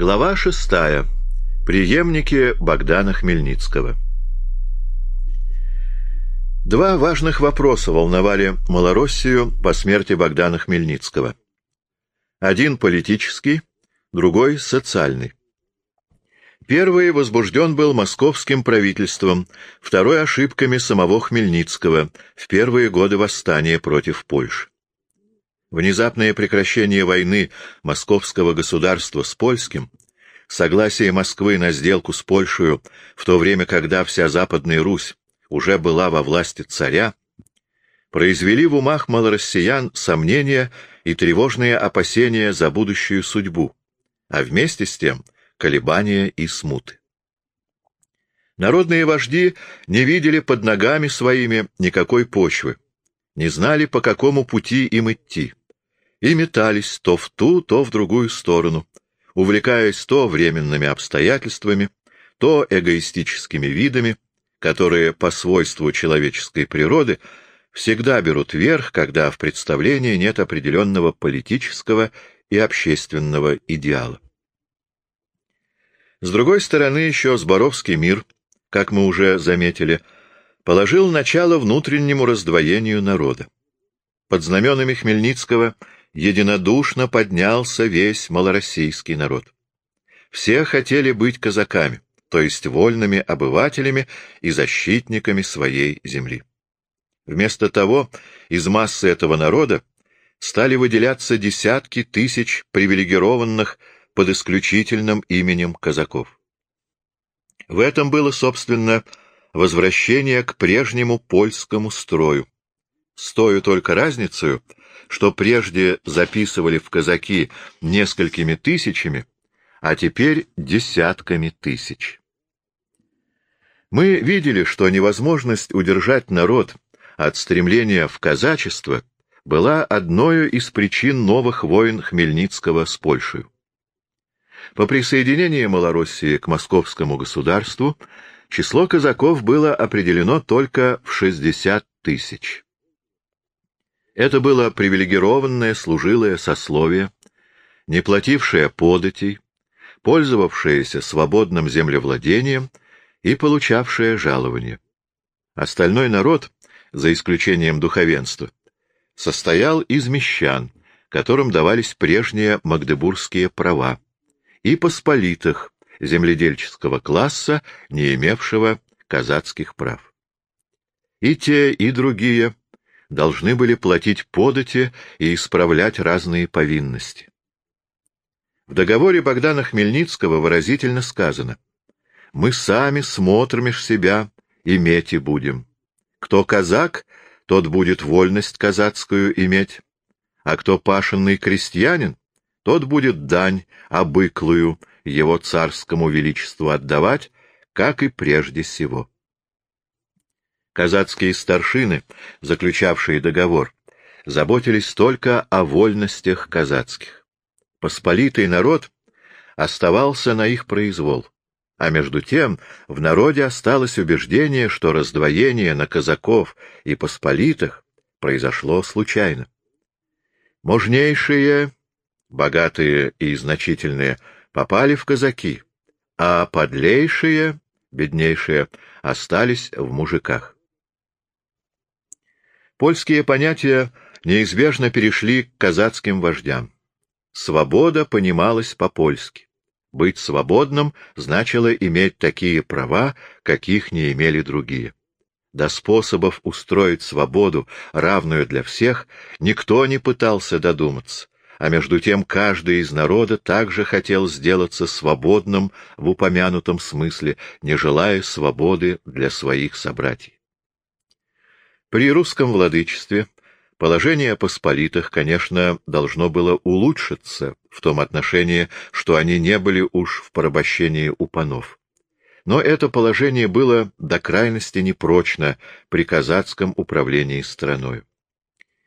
Глава шестая. Приемники Богдана Хмельницкого. Два важных вопроса волновали Малороссию по смерти Богдана Хмельницкого. Один политический, другой социальный. Первый возбужден был московским правительством, второй — ошибками самого Хмельницкого в первые годы восстания против Польши. Внезапное прекращение войны московского государства с польским, согласие Москвы на сделку с Польшей в то время, когда вся Западная Русь уже была во власти царя, произвели в умах малороссиян сомнения и тревожные опасения за будущую судьбу, а вместе с тем — колебания и смуты. Народные вожди не видели под ногами своими никакой почвы, не знали, по какому пути им идти, и метались то в ту, то в другую сторону, увлекаясь то временными обстоятельствами, то эгоистическими видами, которые по свойству человеческой природы всегда берут верх, когда в представлении нет определенного политического и общественного идеала. С другой стороны, еще Зборовский мир, как мы уже заметили, положил начало внутреннему раздвоению народа. Под знаменами Хмельницкого единодушно поднялся весь малороссийский народ. Все хотели быть казаками, то есть вольными обывателями и защитниками своей земли. Вместо того, из массы этого народа стали выделяться десятки тысяч привилегированных под исключительным именем казаков. В этом было, собственно, возвращение к прежнему польскому строю. С той только разницей, что прежде записывали в казаки несколькими тысячами, а теперь десятками тысяч. Мы видели, что невозможность удержать народ от стремления в казачество была одной из причин новых войн Хмельницкого с Польшей. По присоединении Малороссии к московскому государству число казаков было определено только в 60 тысяч. Это было привилегированное служилое сословие, не платившее податей, пользовавшееся свободным землевладением и получавшее жалование. Остальной народ, за исключением духовенства, состоял из мещан, которым давались прежние магдебургские права, и посполитых земледельческого класса, не имевшего казацких прав. И те, и другие должны были платить подати и исправлять разные повинности. В договоре Богдана Хмельницкого выразительно сказано «Мы сами смотрим себя, и будем. Кто казак, тот будет вольность казацкую иметь, а кто пашенный крестьянин, тот будет дань обыклую его царскому величеству отдавать, как и прежде всего. Казацкие старшины, заключавшие договор, заботились только о вольностях казацких. Посполитый народ оставался на их произвол, а между тем в народе осталось убеждение, что раздвоение на казаков и посполитых произошло случайно. Можнейшие богатые и значительные, попали в казаки, а подлейшие, беднейшие, остались в мужиках. Польские понятия неизбежно перешли к казацким вождям. Свобода понималась по-польски. Быть свободным значило иметь такие права, каких не имели другие. До способов устроить свободу, равную для всех, никто не пытался додуматься, а между тем каждый из народа также хотел сделаться свободным в упомянутом смысле, не желая свободы для своих собратьев. При русском владычестве положение посполитых, конечно, должно было улучшиться в том отношении, что они не были уж в порабощении у панов. Но это положение было до крайности непрочно при казацком управлении страной.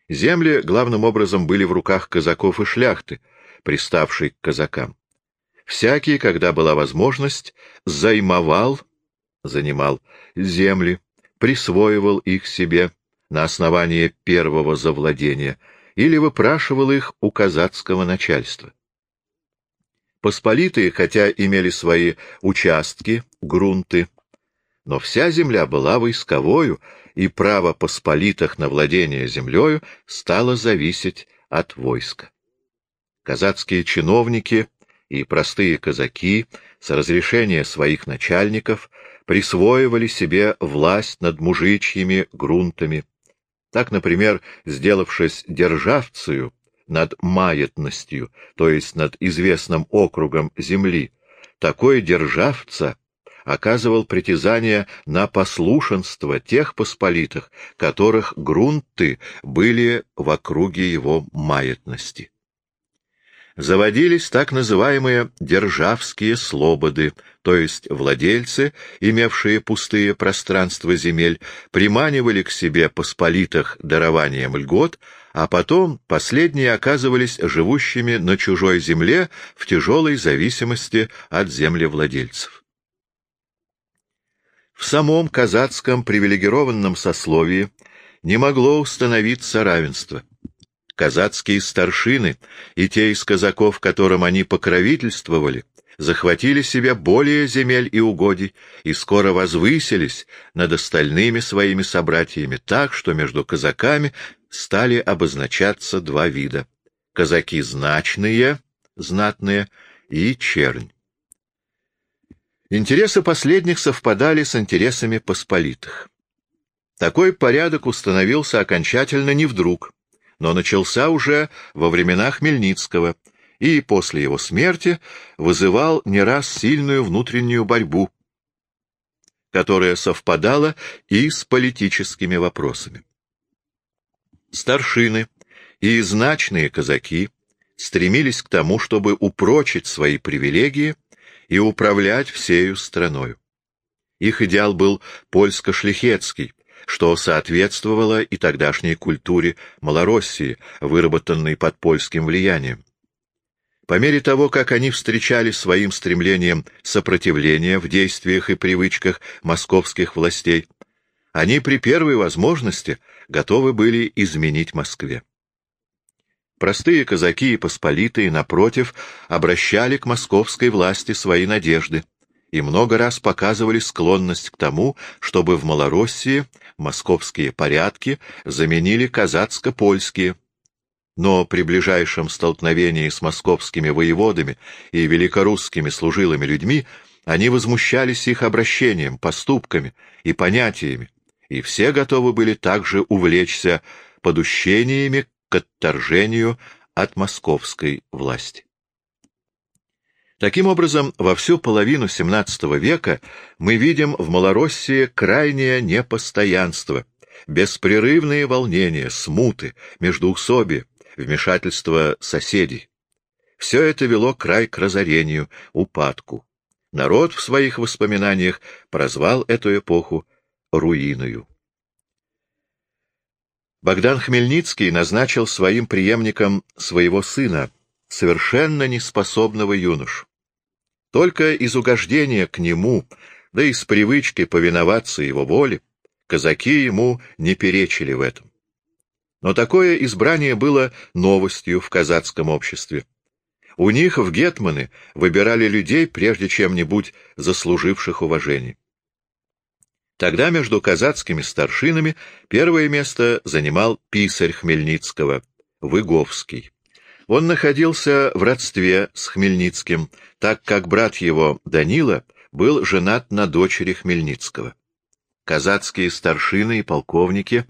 Земли главным образом были в руках казаков и шляхты, приставшей к казакам. Всякий, когда была возможность, займовал, занимал земли, присвоивал их себе на основании первого завладения или выпрашивал их у казацкого начальства. Посполитые, хотя имели свои участки, грунты, но вся земля была войсковою, и право посполитых на владение землею стало зависеть от войска. Казацкие чиновники и простые казаки с разрешения своих начальников присвоивали себе власть над мужичьими грунтами. Так, например, сделавшись державцею над маятностью, то есть над известным округом земли, такой державца оказывал притязание на послушенство тех посполитых, которых грунты были в округе его маятности. Заводились так называемые державские слободы, то есть владельцы, имевшие пустые пространства земель, приманивали к себе посполитых дарованием льгот, а потом последние оказывались живущими на чужой земле в тяжелой зависимости от землевладельцев. В самом казацком привилегированном сословии не могло установиться равенство. Казацкие старшины и те из казаков, которым они покровительствовали, захватили себе более земель и угодий и скоро возвысились над остальными своими собратьями так, что между казаками стали обозначаться два вида — казаки значные, знатные, и чернь. Интересы последних совпадали с интересами посполитых. Такой порядок установился окончательно не вдруг, но начался уже во времена Хмельницкого и после его смерти вызывал не раз сильную внутреннюю борьбу, которая совпадала и с политическими вопросами. Старшины и значные казаки стремились к тому, чтобы упрочить свои привилегии и управлять всею страною. Их идеал был польско-шлихетский, что соответствовало и тогдашней культуре Малороссии, выработанной под польским влиянием. По мере того, как они встречали своим стремлением сопротивление в действиях и привычках московских властей, они при первой возможности готовы были изменить Москве. Простые казаки и посполитые, напротив, обращали к московской власти свои надежды и много раз показывали склонность к тому, чтобы в Малороссии московские порядки заменили казацко-польские. Но при ближайшем столкновении с московскими воеводами и великорусскими служилыми людьми они возмущались их обращением, поступками и понятиями, и все готовы были также увлечься подущениями к отторжению от московской власти. Таким образом, во всю половину XVII века мы видим в Малороссии крайнее непостоянство, беспрерывные волнения, смуты, междоусобие, вмешательство соседей. Все это вело край к разорению, упадку. Народ в своих воспоминаниях прозвал эту эпоху руиною. Богдан Хмельницкий назначил своим преемником своего сына, совершенно неспособного юношу. Только из угождения к нему, да и с привычки повиноваться его воле, казаки ему не перечили в этом. Но такое избрание было новостью в казацком обществе. У них в гетманы выбирали людей, прежде чем-нибудь заслуживших уважения. Тогда между казацкими старшинами первое место занимал писарь Хмельницкого, Выговский. Он находился в родстве с Хмельницким, так как брат его, Данила, был женат на дочери Хмельницкого. Казацкие старшины и полковники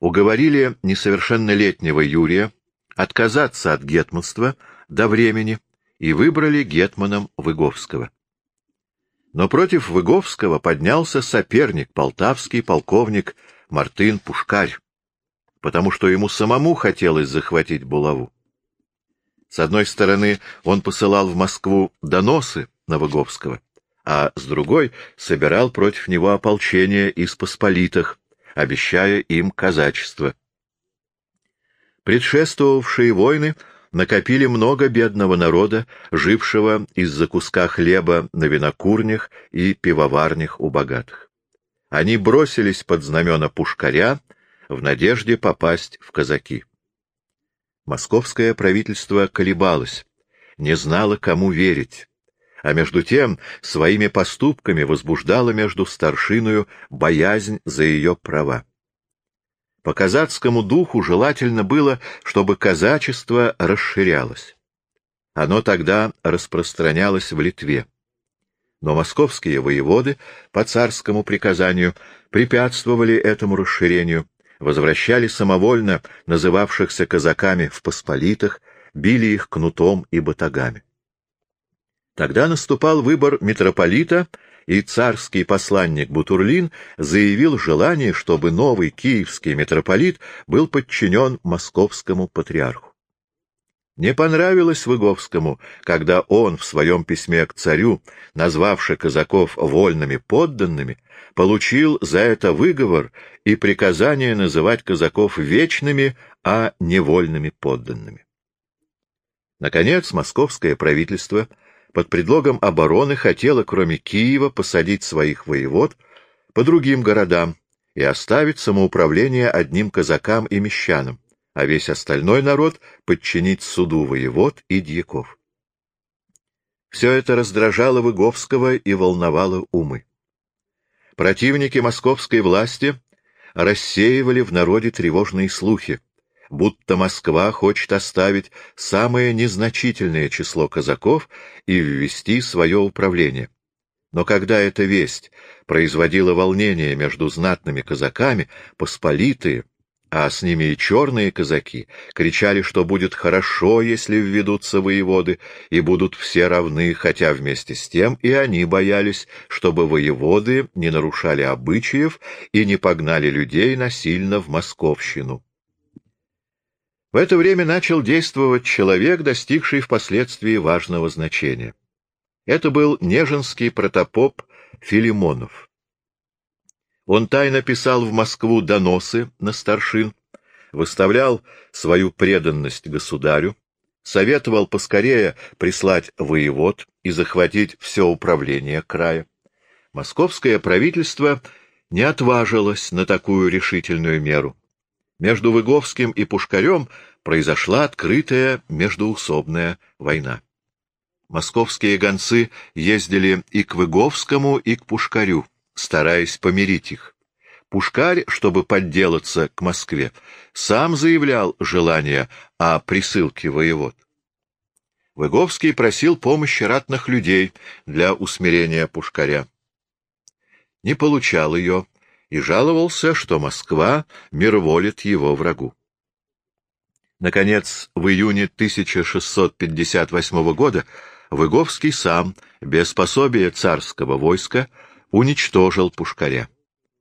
уговорили несовершеннолетнего Юрия отказаться от гетманства до времени и выбрали гетманом Выговского. Но против Выговского поднялся соперник, полтавский полковник Мартын Пушкарь, потому что ему самому хотелось захватить булаву. С одной стороны, он посылал в Москву доносы на Выговского, а с другой собирал против него ополчение из посполитых, обещая им казачество. Предшествовавшие войны накопили много бедного народа, жившего из-за куска хлеба на винокурнях и пивоварнях у богатых. Они бросились под знамена пушкаря в надежде попасть в казаки. Московское правительство колебалось, не знала, кому верить, а между тем своими поступками возбуждала между старшиною боязнь за ее права. По казацкому духу желательно было, чтобы казачество расширялось. Оно тогда распространялось в Литве. Но московские воеводы по царскому приказанию препятствовали этому расширению, возвращали самовольно называвшихся казаками в посполитах, били их кнутом и батагами. Тогда наступал выбор митрополита, и царский посланник Бутурлин заявил желание, чтобы новый киевский митрополит был подчинен московскому патриарху. Не понравилось Выговскому, когда он в своем письме к царю, назвавший казаков вольными подданными, получил за это выговор и приказание называть казаков вечными, а невольными подданными. Наконец, московское правительство — под предлогом обороны хотела, кроме Киева, посадить своих воевод по другим городам и оставить самоуправление одним казакам и мещанам, а весь остальной народ подчинить суду воевод и дьяков. Все это раздражало Выговского и волновало умы. Противники московской власти рассеивали в народе тревожные слухи, будто Москва хочет оставить самое незначительное число казаков и ввести свое управление. Но когда эта весть производила волнение между знатными казаками, посполитые, а с ними и черные казаки, кричали, что будет хорошо, если введутся воеводы, и будут все равны, хотя вместе с тем и они боялись, чтобы воеводы не нарушали обычаев и не погнали людей насильно в Московщину. В это время начал действовать человек, достигший впоследствии важного значения. Это был неженский протопоп Филимонов. Он тайно писал в Москву доносы на старшин, выставлял свою преданность государю, советовал поскорее прислать воевод и захватить все управление края. Московское правительство не отважилось на такую решительную меру. Между Выговским и Пушкарем произошла открытая междуусобная война. Московские гонцы ездили и к Выговскому, и к Пушкарю, стараясь помирить их. Пушкарь, чтобы подделаться к Москве, сам заявлял желание о присылке воевод. Выговский просил помощи ратных людей для усмирения Пушкаря. Не получал ее, и жаловался, что Москва мирволит его врагу. Наконец, в июне 1658 года Выговский сам, без пособия царского войска, уничтожил Пушкаря.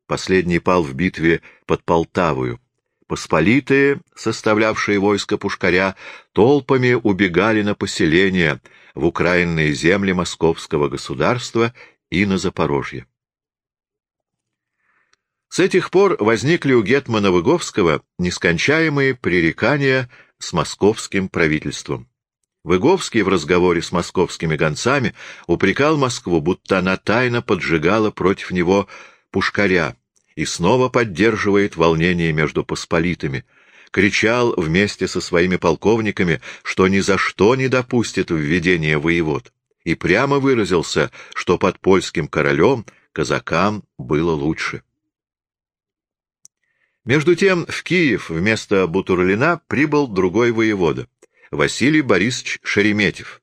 Последний пал в битве под Полтавою. Посполитые, составлявшие войско Пушкаря, толпами убегали на поселения в украинные земли московского государства и на Запорожье. С этих пор возникли у Гетмана Выговского нескончаемые пререкания с московским правительством. Выговский в разговоре с московскими гонцами упрекал Москву, будто она тайно поджигала против него пушкаря и снова поддерживает волнение между посполитыми, кричал вместе со своими полковниками, что ни за что не допустит введения воевод, и прямо выразился, что под польским королем казакам было лучше. Между тем в Киев вместо Бутурлина прибыл другой воевода, Василий Борисович Шереметьев,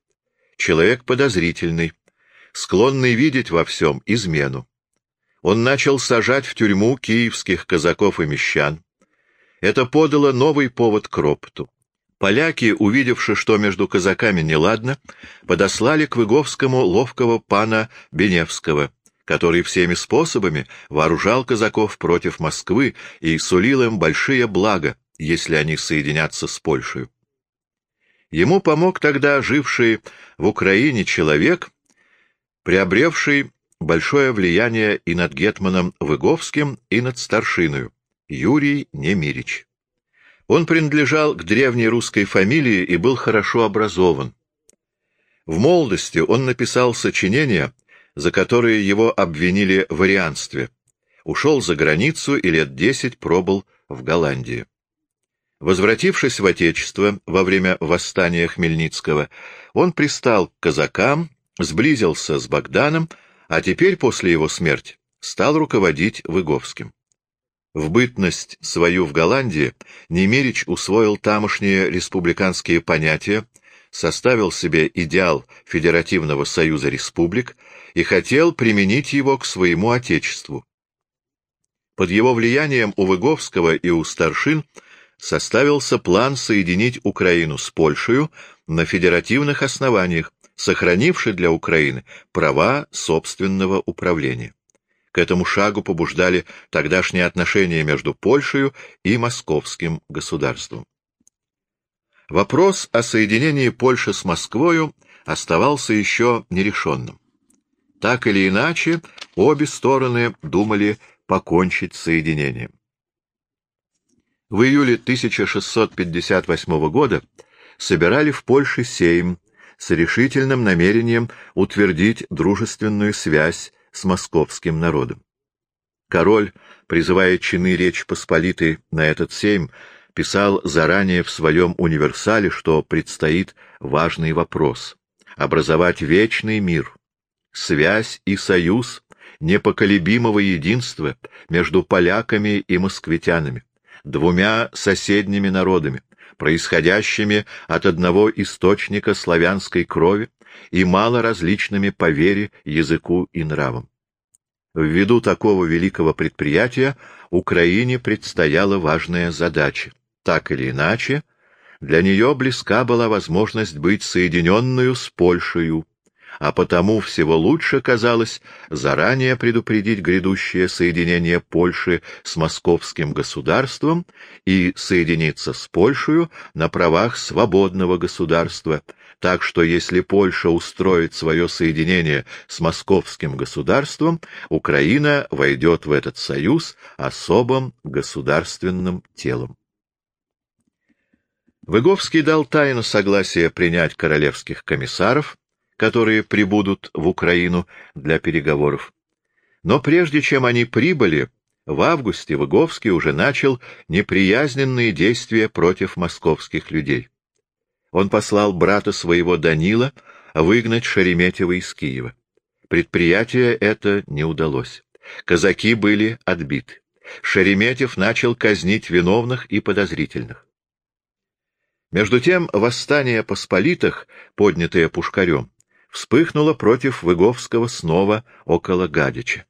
человек подозрительный, склонный видеть во всем измену. Он начал сажать в тюрьму киевских казаков и мещан. Это подало новый повод к ропоту. Поляки, увидевши, что между казаками неладно, подослали к Выговскому ловкого пана Беневского — который всеми способами вооружал казаков против Москвы и сулил им большие блага, если они соединятся с Польшей. Ему помог тогда живший в Украине человек, приобревший большое влияние и над Гетманом Выговским, и над старшиною, Юрий Немирич. Он принадлежал к древней русской фамилии и был хорошо образован. В молодости он написал сочинения, за которые его обвинили в арианстве, ушел за границу и лет десять пробыл в Голландии. Возвратившись в Отечество во время восстания Хмельницкого, он пристал к казакам, сблизился с Богданом, а теперь, после его смерти, стал руководить Выговским. В бытность свою в Голландии Немирич усвоил тамошние республиканские понятия, составил себе идеал Федеративного союза республик и хотел применить его к своему отечеству. Под его влиянием у Выговского и у старшин составился план соединить Украину с Польшей на федеративных основаниях, сохранивший для Украины права собственного управления. К этому шагу побуждали тогдашние отношения между Польшей и московским государством. Вопрос о соединении Польши с Москвою оставался еще нерешенным. Так или иначе, обе стороны думали покончить с соединением. В июле 1658 года собирали в Польше сейм с решительным намерением утвердить дружественную связь с московским народом. Король, призывая чины Речь Посполитой на этот сейм, писал заранее в своем универсале, что предстоит важный вопрос — образовать вечный мир, связь и союз непоколебимого единства между поляками и москвитянами, двумя соседними народами, происходящими от одного источника славянской крови, и мало различными по вере, языку и нравам. Ввиду такого великого предприятия Украине предстояла важная задача. Так или иначе, для нее близка была возможность быть соединенную с Польшей, а потому всего лучше казалось заранее предупредить грядущее соединение Польши с московским государством и соединиться с Польшей на правах свободного государства, так что если Польша устроит свое соединение с московским государством, Украина войдет в этот союз особым государственным телом. Выговский дал тайно согласие принять королевских комиссаров, которые прибудут в Украину для переговоров. Но прежде чем они прибыли, в августе Выговский уже начал неприязненные действия против московских людей он послал брата своего Данила выгнать Шереметьева из Киева. Предприятие это не удалось. Казаки были отбиты. Шереметьев начал казнить виновных и подозрительных. Между тем восстание посполитых, поднятое Пушкарем, вспыхнуло против Выговского снова около Гадича.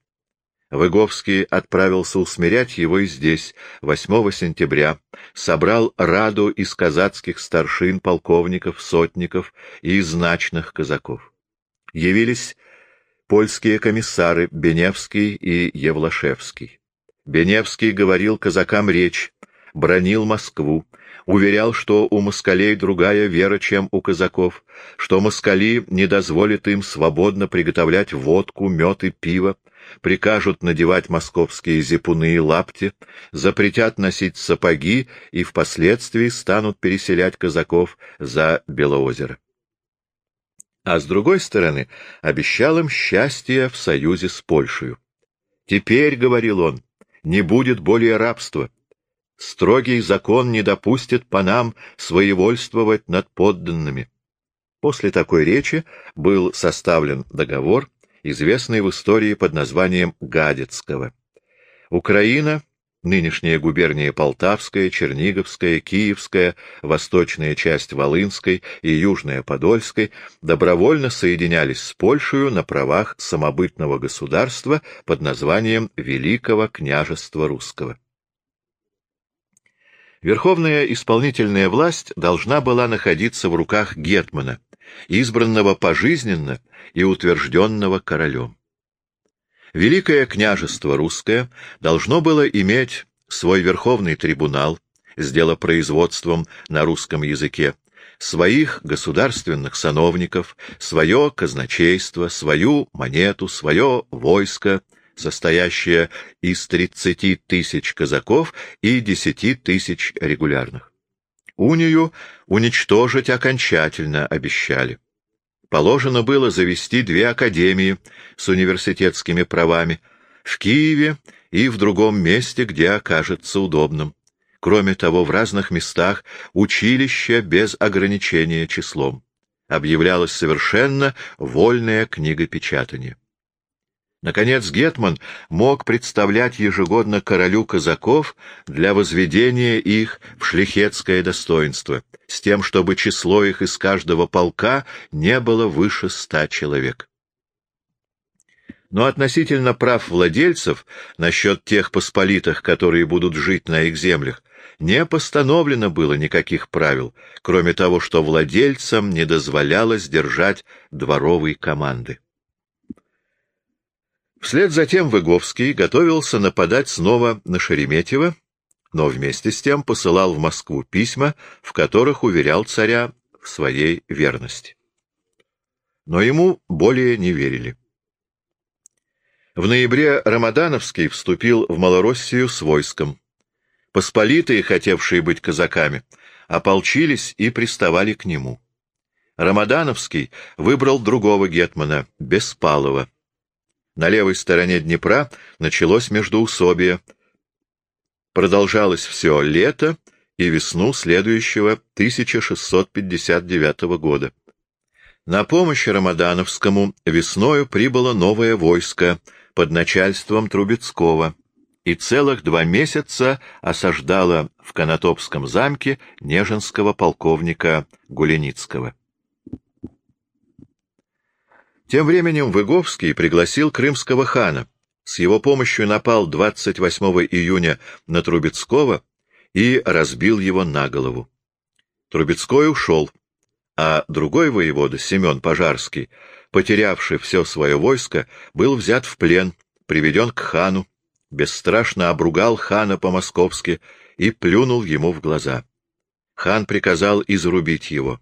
Выговский отправился усмирять его и здесь, 8 сентября, собрал раду из казацких старшин, полковников, сотников и значных казаков. Явились польские комиссары Беневский и Евлашевский. Беневский говорил казакам речь, бронил Москву, уверял, что у москалей другая вера, чем у казаков, что москали не дозволят им свободно приготовлять водку, мед и пиво, прикажут надевать московские зипуны и лапти, запретят носить сапоги и впоследствии станут переселять казаков за Белоозеро. А с другой стороны, обещал им счастье в союзе с Польшей. «Теперь, — говорил он, — не будет более рабства. Строгий закон не допустит по нам своевольствовать над подданными». После такой речи был составлен договор, известный в истории под названием Гадецкого. Украина, нынешняя губерния Полтавская, Черниговская, Киевская, восточная часть Волынской и южная Подольской добровольно соединялись с Польшей на правах самобытного государства под названием Великого княжества Русского. Верховная исполнительная власть должна была находиться в руках Гетмана, избранного пожизненно и утвержденного королем. Великое княжество русское должно было иметь свой верховный трибунал с делопроизводством на русском языке, своих государственных сановников, свое казначейство, свою монету, свое войско, состоящее из 30 тысяч казаков и 10 тысяч регулярных. Унию уничтожить окончательно обещали. Положено было завести две академии с университетскими правами в Киеве и в другом месте, где окажется удобным. кроме того, в разных местах училища без ограничения числом. Объявлялось совершенно вольное книгопечатание. Наконец, Гетман мог представлять ежегодно королю казаков для возведения их в шлихетское достоинство, с тем, чтобы число их из каждого полка не было выше ста человек. Но относительно прав владельцев, насчет тех посполитых, которые будут жить на их землях, не постановлено было никаких правил, кроме того, что владельцам не дозволялось держать дворовой команды. Вслед за тем Выговский готовился нападать снова на Шереметьево, но вместе с тем посылал в Москву письма, в которых уверял царя в своей верности. Но ему более не верили. В ноябре Рамадановский вступил в Малороссию с войском. Посполитые, хотевшие быть казаками, ополчились и приставали к нему. Рамадановский выбрал другого гетмана, Беспалова. На левой стороне Днепра началось междоусобие. Продолжалось все лето и весну следующего 1659 года. На помощь Рамадановскому весною прибыло новое войско под начальством Трубецкого и целых два месяца осаждало в Конотопском замке неженского полковника Гуленицкого. Тем временем Выговский пригласил крымского хана. С его помощью напал 28 июня на Трубецкого и разбил его на голову. Трубецкой ушел, а другой воевода, Семен Пожарский, потерявший все свое войско, был взят в плен, приведен к хану, бесстрашно обругал хана по-московски и плюнул ему в глаза. Хан приказал изрубить его.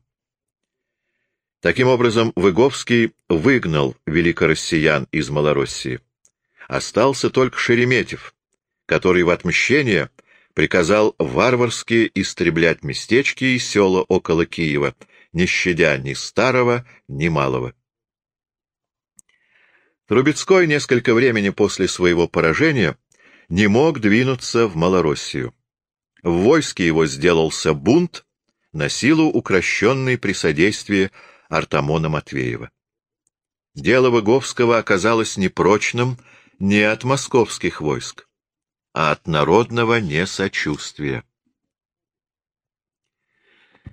Таким образом, Выговский выгнал великороссиян из Малороссии. Остался только Шереметьев, который в отмщение приказал варварски истреблять местечки и села около Киева, не щадя ни старого, ни малого. Трубецкой несколько времени после своего поражения не мог двинуться в Малороссию. В войске его сделался бунт, на силу укращенный при содействии Артамона Матвеева. Дело Выговского оказалось непрочным не от московских войск, а от народного несочувствия.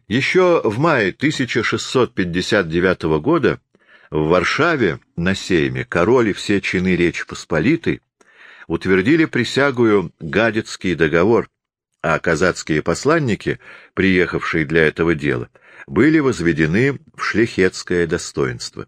Еще в мае 1659 года в Варшаве на сейме король и все чины Речи Посполитой утвердили присягую Гадецкий договор, а казацкие посланники, приехавшие для этого дела, были возведены в шляхетское достоинство.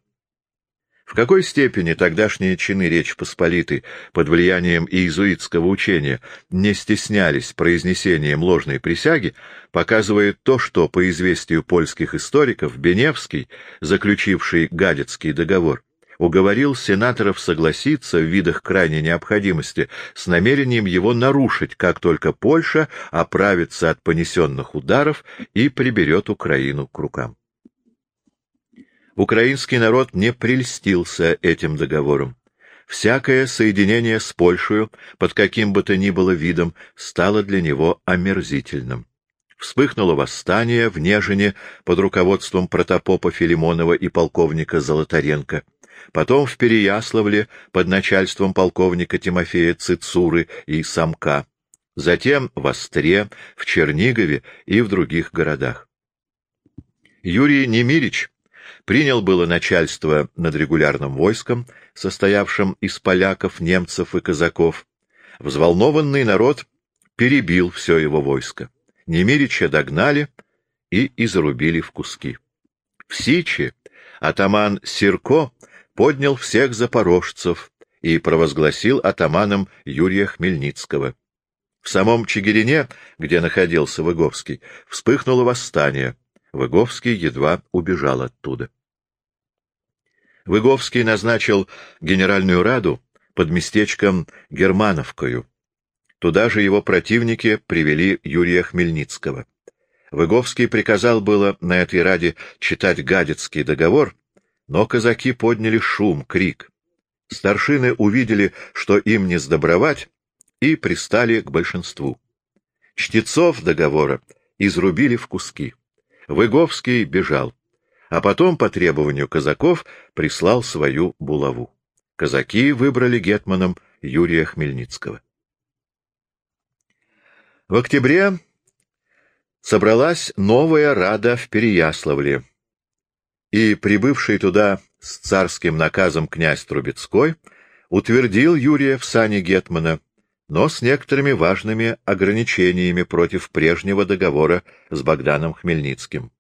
В какой степени тогдашние чины Речи Посполитой под влиянием иезуитского учения не стеснялись произнесением ложной присяги, показывает то, что, по известию польских историков, Беневский, заключивший Гадецкий договор, уговорил сенаторов согласиться в видах крайней необходимости с намерением его нарушить, как только Польша оправится от понесенных ударов и приберет Украину к рукам. Украинский народ не прельстился этим договором. Всякое соединение с Польшей под каким бы то ни было видом стало для него омерзительным. Вспыхнуло восстание в Нежине под руководством протопопа Филимонова и полковника Золотаренко — потом в Переяславле под начальством полковника Тимофея Цицуры и Самка, затем в Остре, в Чернигове и в других городах. Юрий Немирич принял было начальство над регулярным войском, состоявшим из поляков, немцев и казаков. Взволнованный народ перебил все его войско. Немирича догнали и изрубили в куски. В Сичи атаман Сирко поднял всех запорожцев и провозгласил атаманом Юрия Хмельницкого. В самом Чигирине, где находился Выговский, вспыхнуло восстание. Выговский едва убежал оттуда. Выговский назначил генеральную раду под местечком Германовкою. Туда же его противники привели Юрия Хмельницкого. Выговский приказал было на этой раде читать Гадецкий договор, но казаки подняли шум, крик. Старшины увидели, что им не сдобровать, и пристали к большинству. Чтецов договора изрубили в куски. Выговский бежал, а потом, по требованию казаков, прислал свою булаву. Казаки выбрали гетманом Юрия Хмельницкого. В октябре собралась новая рада в Переяславле, и прибывший туда с царским наказом князь Трубецкой утвердил Юрия в сане гетмана, но с некоторыми важными ограничениями против прежнего договора с Богданом Хмельницким.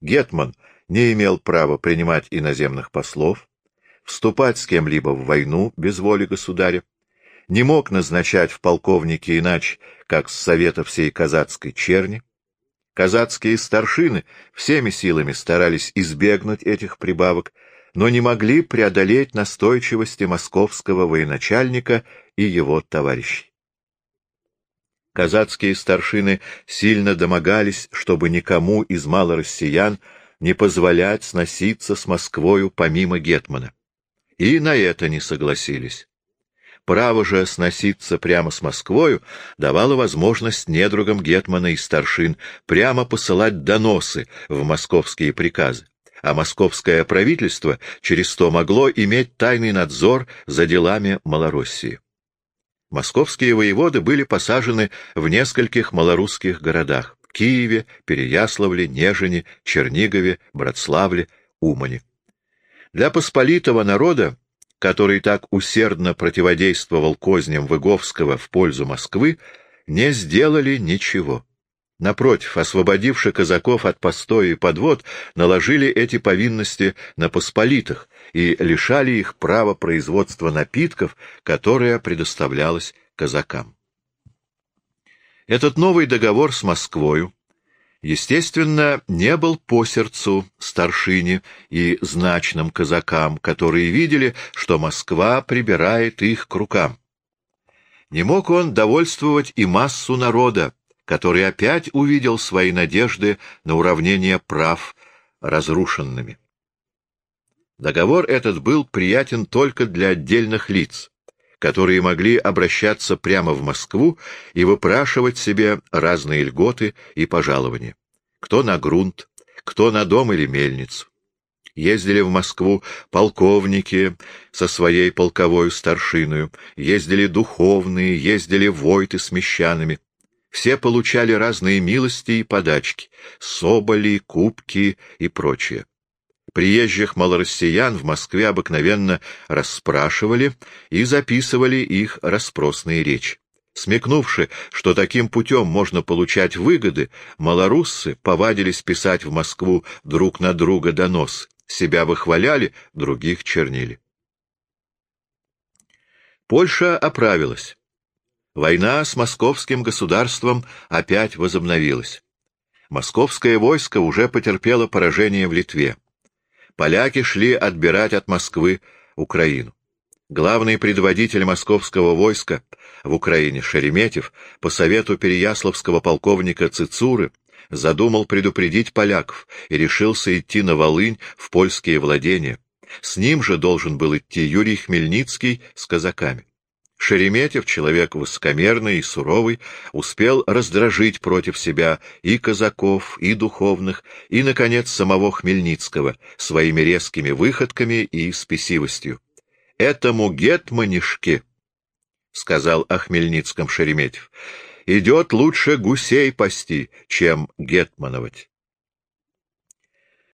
Гетман не имел права принимать иноземных послов, вступать с кем-либо в войну без воли государя, не мог назначать в полковнике иначе, как с совета всей казацкой черни. Казацкие старшины всеми силами старались избегнуть этих прибавок, но не могли преодолеть настойчивости московского военачальника и его товарищей. Казацкие старшины сильно домогались, чтобы никому из малороссиян не позволять сноситься с Москвою помимо Гетмана. И на это не согласились. Право же сноситься прямо с Москвою давало возможность недругам Гетмана и старшин прямо посылать доносы в московские приказы а московское правительство через то могло иметь тайный надзор за делами Малороссии. Московские воеводы были посажены в нескольких малорусских городах — Киеве, Переяславле, Нежине, Чернигове, Братславле, Умане. Для посполитого народа, который так усердно противодействовал козням Выговского в пользу Москвы, не сделали ничего. Напротив, освободивши казаков от постоя и подвод, наложили эти повинности на посполитых и лишали их права производства напитков, которое предоставлялось казакам. Этот новый договор с Москвою, естественно, не был по сердцу старшине и значным казакам, которые видели, что Москва прибирает их к рукам. Не мог он довольствовать и массу народа, который опять увидел свои надежды на уравнение прав разрушенными. Договор этот был приятен только для отдельных лиц, которые могли обращаться прямо в Москву и выпрашивать себе разные льготы и пожалования. Кто на грунт, кто на дом или мельницу. Ездили в Москву полковники со своей полковой старшиною, ездили духовные, ездили войты с мещанами. Все получали разные милости и подачки, соболи, кубки и прочее. Приезжих малороссиян в Москве обыкновенно расспрашивали и записывали их расспросные речи. Смекнувши, что таким путем можно получать выгоды, малоруссы повадились писать в Москву друг на друга донос, себя выхваляли, других чернили. Польша оправилась. Война с московским государством опять возобновилась. Московское войско уже потерпело поражение в Литве. Поляки шли отбирать от Москвы Украину. Главный предводитель московского войска в Украине Шереметьев по совету переяславского полковника Цицуры задумал предупредить поляков и решился идти на Волынь в польские владения. С ним же должен был идти Юрий Хмельницкий с казаками. Шереметьев, человек высокомерный и суровый, успел раздражить против себя и казаков, и духовных, и, наконец, самого Хмельницкого своими резкими выходками и спесивостью. «Этому гетманишке, — сказал о Хмельницком Шереметьев, — идет лучше гусей пасти, чем гетмановать.